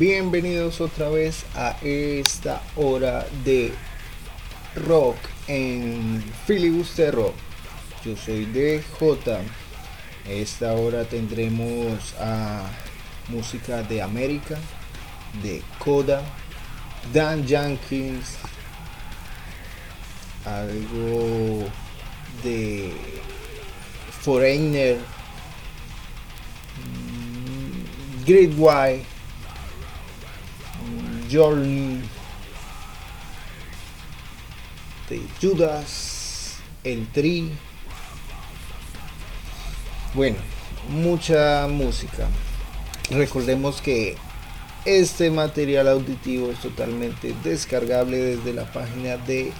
Bienvenidos otra vez a esta hora de rock en Filibuster Rock. Yo soy DJ. Esta hora tendremos a música de América, de Coda, Dan Jenkins, algo de Foreigner, mm, Great White, Journey, de Judas, El Tri. Bueno, mucha música. Recordemos que este material auditivo es totalmente descargable desde la página de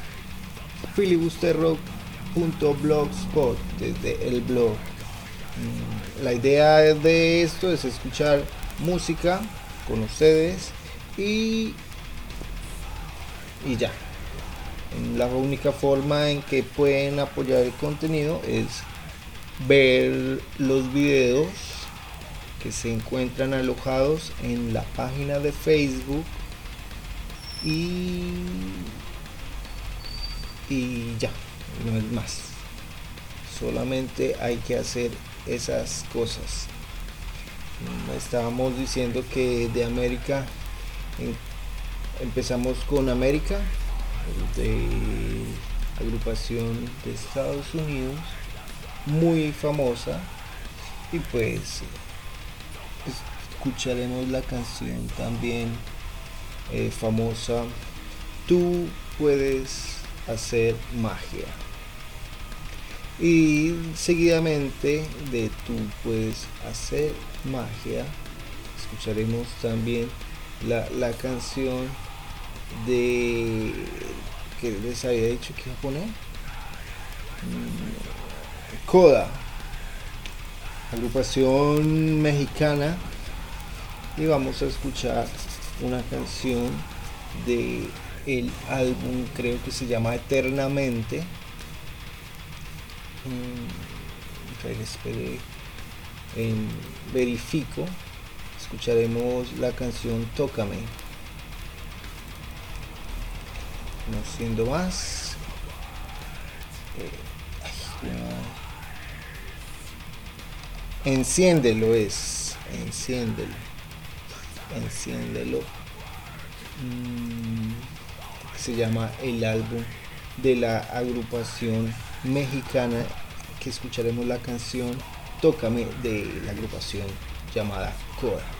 filibusterrock.blogspot, desde el blog. Mm, la idea de esto es escuchar música con ustedes y, y ya. La única forma en que pueden apoyar el contenido es ver los videos que se encuentran alojados en la página de Facebook y, y ya, no es más. Solamente hay que hacer esas cosas. Estábamos diciendo que de América empezamos con América, de agrupación de Estados Unidos, muy famosa, y pues escucharemos la canción también eh, famosa Tú puedes hacer magia. Y seguidamente de Tú puedes hacer magia, escucharemos también la, la canción de que les había dicho que iba a poner. Mm, Coda, agrupación mexicana. Y vamos a escuchar una canción de el álbum creo que se llama Eternamente. Mm, en verifico escucharemos la canción Tócame. No siendo más eh, enciéndelo es enciéndelo enciéndelo. Mm, se llama el álbum de la agrupación mexicana que escucharemos la canción Tócame de la agrupación llamada Cora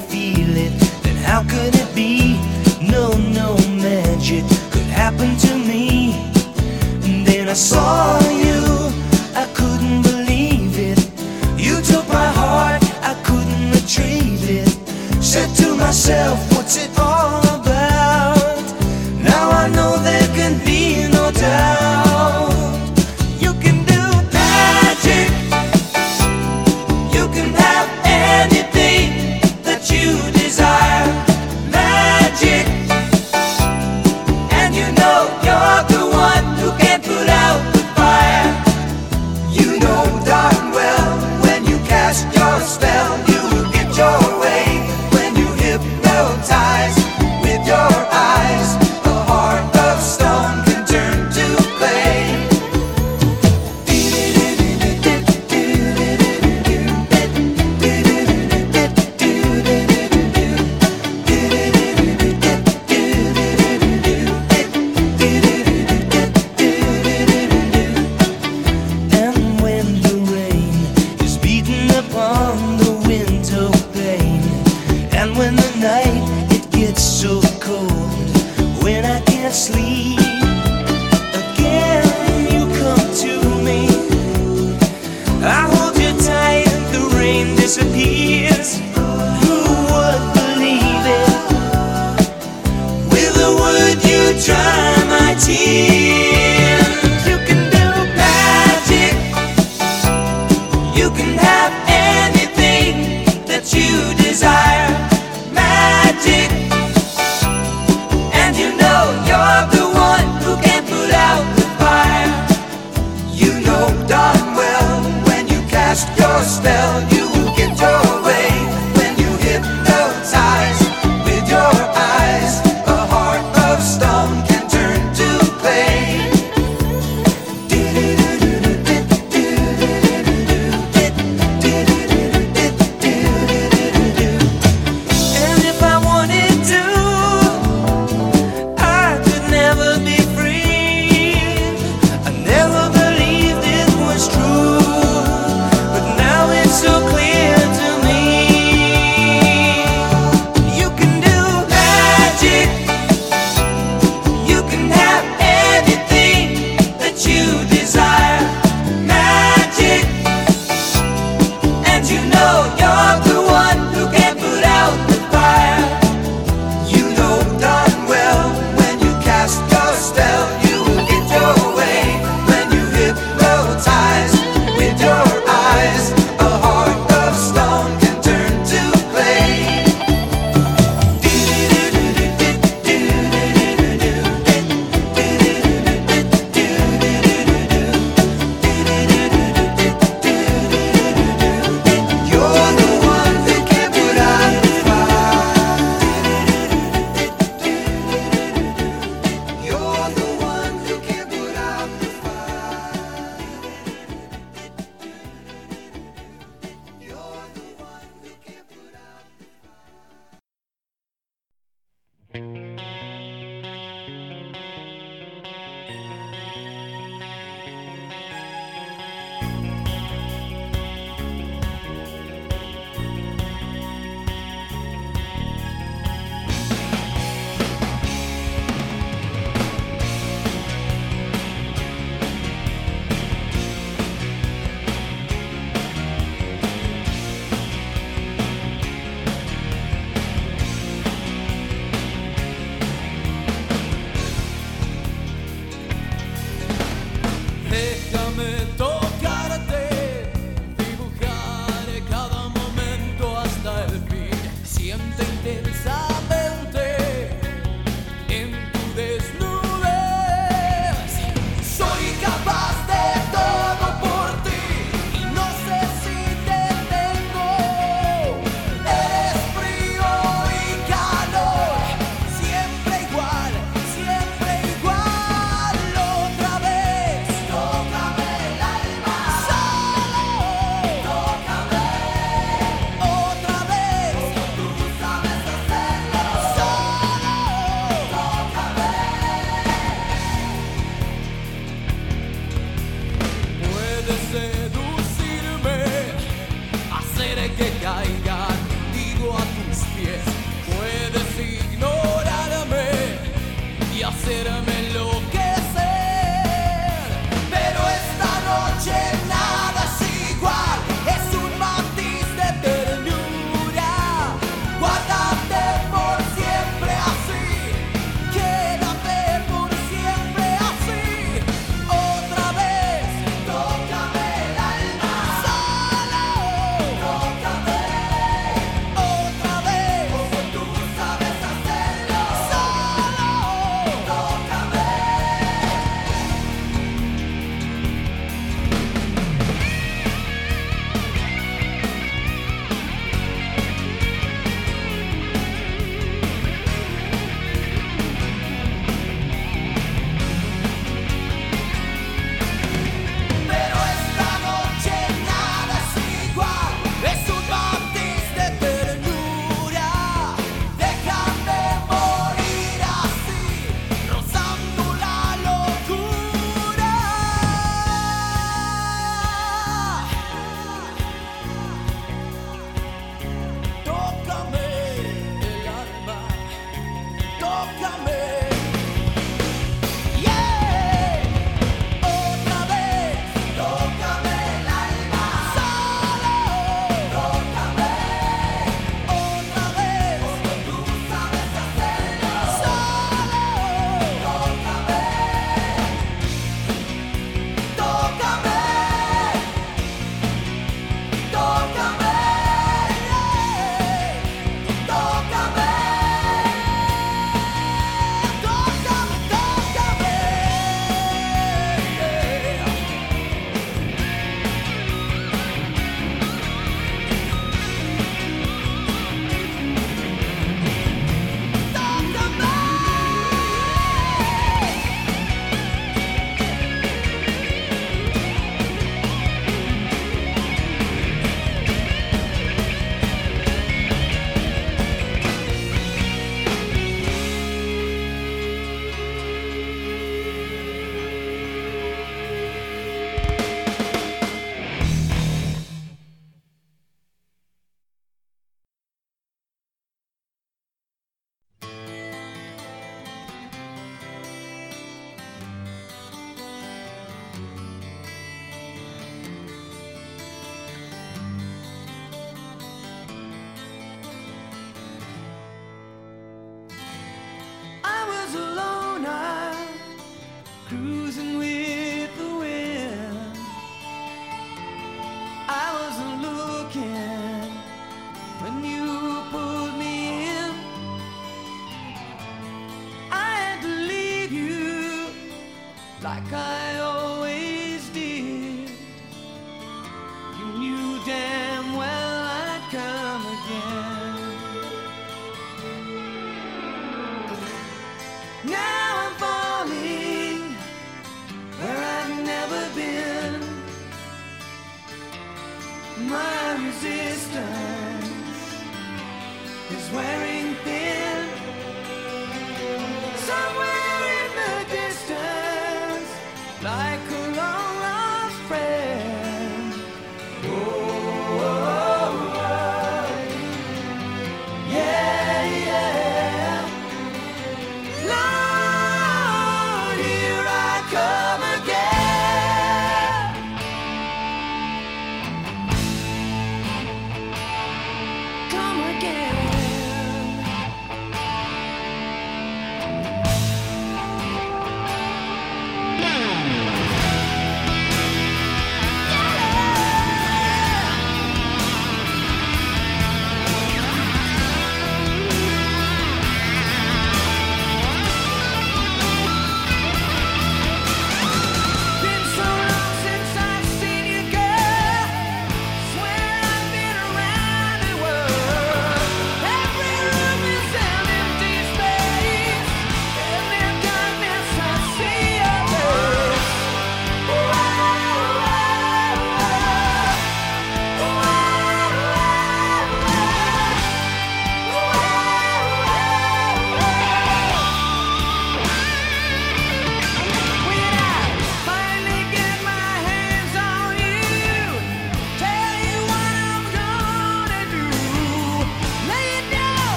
how could it be? No, no magic could happen to me. And then I saw you, I couldn't believe it. You took my heart, I couldn't retrieve it. Said to myself, what's it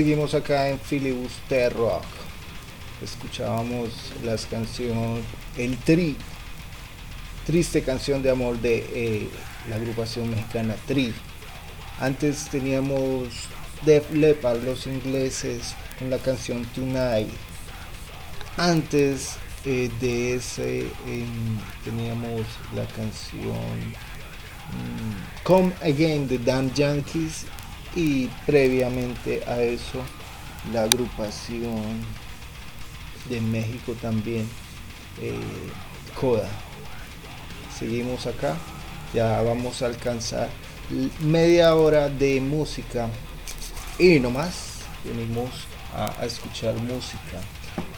Seguimos acá en Filibuster Rock. Escuchábamos las canciones El Tri, triste canción de amor de eh, la agrupación mexicana Tri. Antes teníamos Def Leppard, los ingleses, con la canción Tonight. Antes eh, de ese teníamos la canción mm, Come Again de Dan Yankees y previamente a eso la agrupación de México también eh, Coda. Seguimos acá ya vamos a alcanzar media hora de música. Y no más venimos a, escuchar música.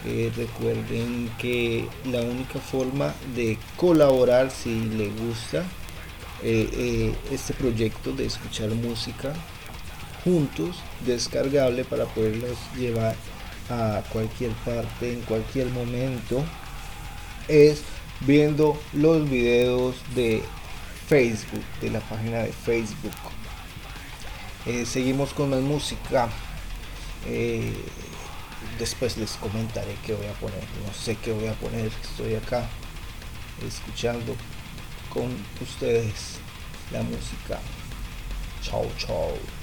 Eh, recuerden que la única forma de colaborar si le gusta eh, este proyecto de escuchar música juntos, descargable para poderlos llevar a cualquier parte, en cualquier momento, es viendo los videos de Facebook, de la página de Facebook. Eh, seguimos con la música. Eh, después les comentaré qué voy a poner. No sé qué voy a poner. Estoy acá escuchando con ustedes la música. Chao, chao.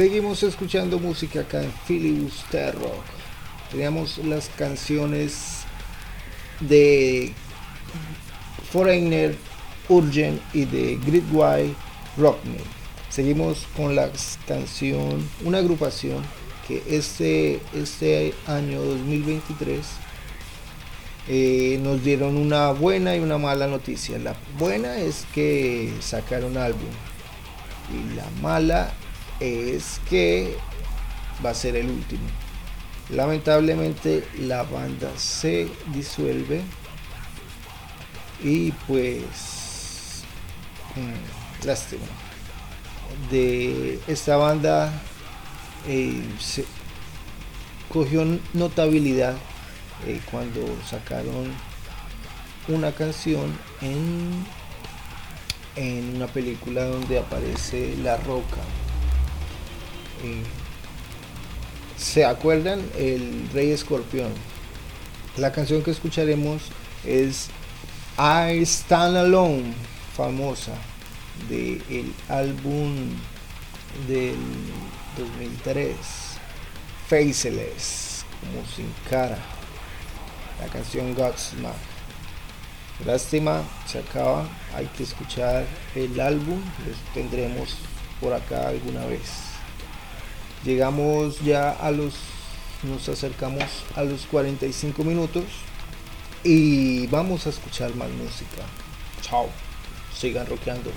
Seguimos escuchando música acá en Filibuster Rock. Teníamos las canciones de Foreigner, Urgent y de Gridway Rockney. Seguimos con la canción, una agrupación que este, este año 2023 eh, nos dieron una buena y una mala noticia. La buena es que sacaron álbum y la mala es que va a ser el último. Lamentablemente la banda se disuelve y pues mm, lástima. De esta banda eh, se cogió notabilidad eh, cuando sacaron una canción en, en una película donde aparece La Roca. Eh, ¿Se acuerdan? El Rey Escorpión. La canción que escucharemos es I Stand Alone, famosa, del el álbum del 2003, Faceless, como sin cara, la canción Godsmack. Lástima, se acaba, hay que escuchar el álbum, lo tendremos por acá alguna vez. Llegamos ya a los, nos acercamos a los 45 minutos y vamos a escuchar más música. Chao, sigan rockeando.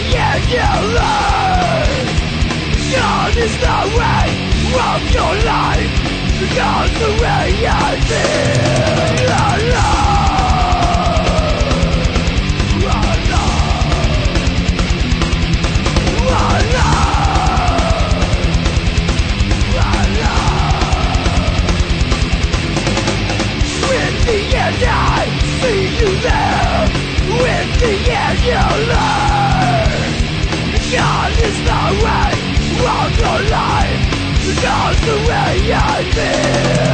in your life the way of your life the Yeah, yeah away from your life. Just the way I live.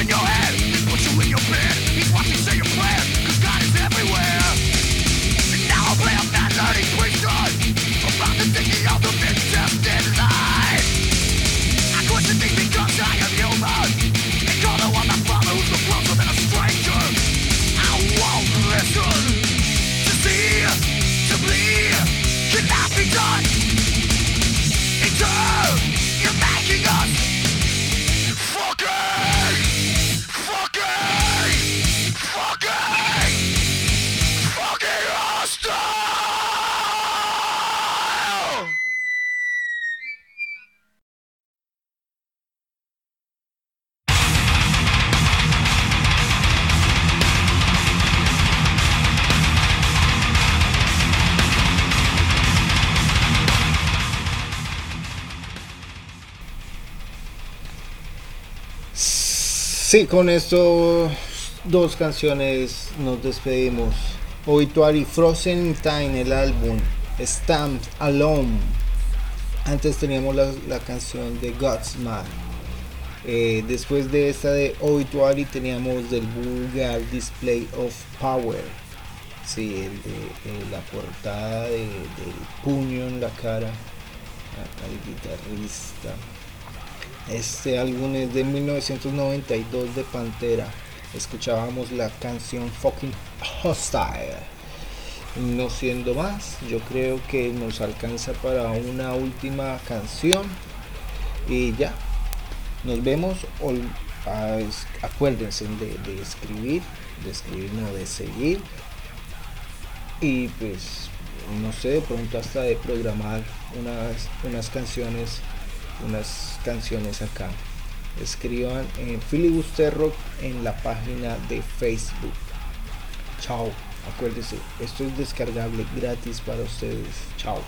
in your head, put you in your bed. Sí, con esto dos canciones nos despedimos. Obituary Frozen Time, el álbum Stamped Alone. Antes teníamos la, canción de Godsman. Eh, después de esta de Obituary teníamos del Vulgar Display of Power. Sí, el de, la portada de- del puño en la cara al guitarrista. Este álbum es de 1992 de Pantera. Escuchábamos la canción Fucking Hostile. No siendo más, yo creo que nos alcanza para una última canción. Y ya, nos vemos. Acuérdense de, escribir, de escribir, no de seguir. Y pues, no sé, de pronto hasta de programar unas, unas canciones, unas canciones acá. Escriban en Filibuster Rock en la página de Facebook. Chao. Acuérdense, esto es descargable gratis para ustedes. Chao.